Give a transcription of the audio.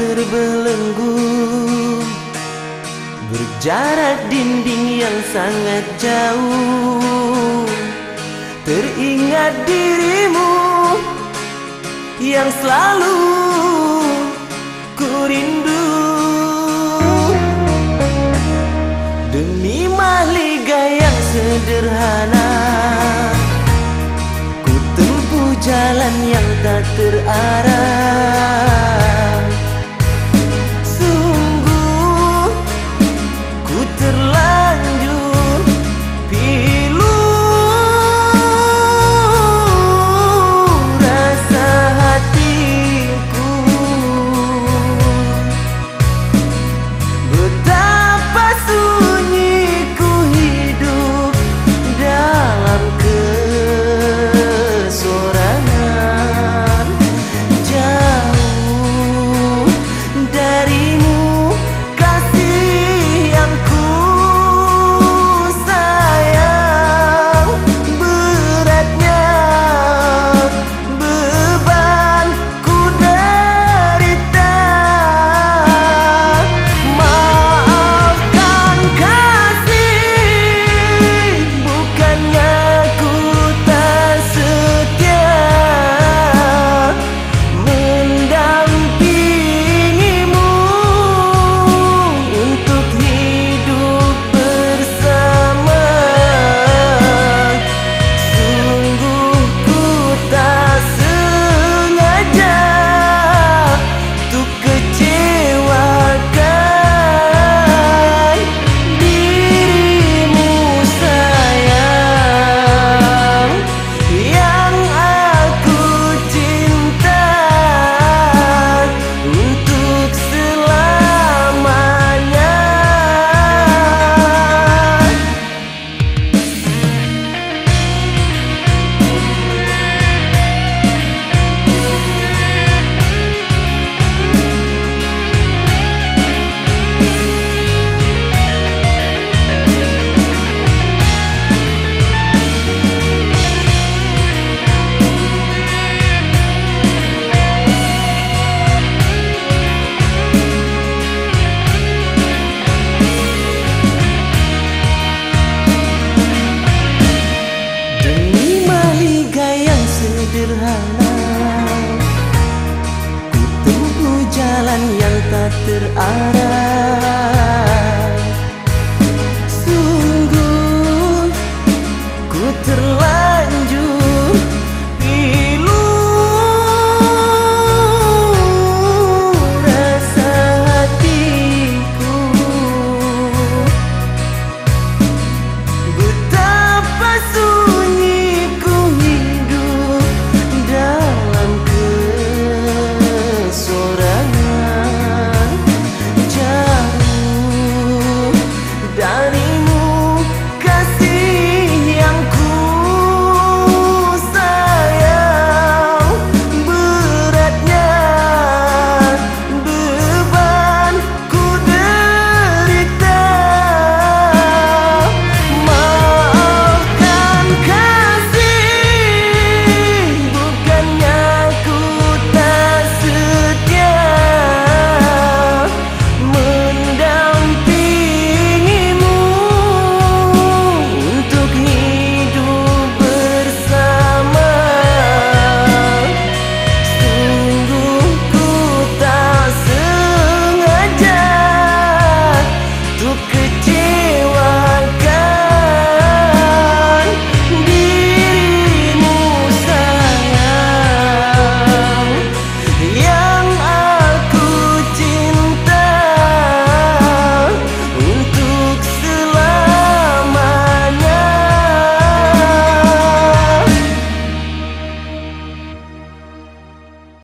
terbelenggu. Berjarak dinding yang sangat jauh. Teringat dirimu Yang selalu ku rindu. Demi mahliga yang sederhana Ku tempuh jalan yang tak terarah sederhana. Ku jalan yang tak terarah